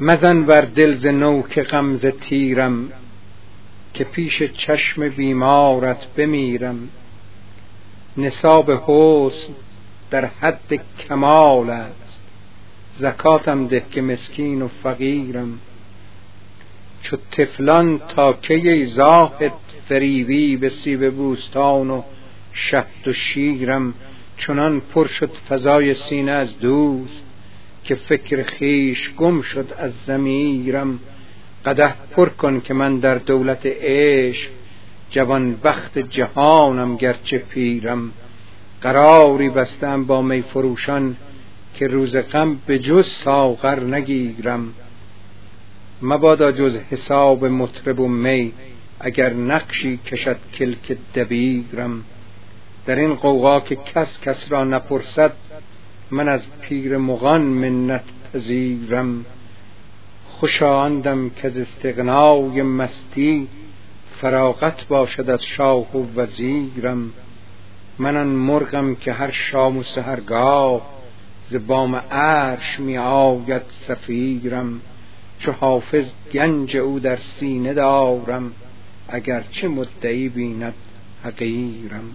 مزن بر دل ز نوک غم ز تیرم که پیش چشم بیمارت بمیرم. نصاب حسن در حد کمال است. زکاتم ده که مسکین و فقیرم. چو طفلان تا کی زاهد فریبی به سیب بوستان و شهد و شیرم. چنان پر شد فضای سینه از دوست. که فکر خویش گم شد از ضمیرم قدح پر کن که من در دولت عشق جوان بخت جهانم گرچه پیرم. قراری بستم با می فروشان که روز غم به جز ساغر نگیرم. مبادا جز حساب مطرب و می اگر نقشی کشد کلک دبیرم. در این قوقا که کس کس را نپرسد من از پیر مغان منت پذیرم. خوشا آن که از استغنای مستی فراغت باشد از شاه و وزیرم. من آن مرغم که هر شام و سحرگاه ز بام عرش می آید صفیرم چو حافظ گنج او در سینه دارم اگر چه مدعی بیند حقیرم.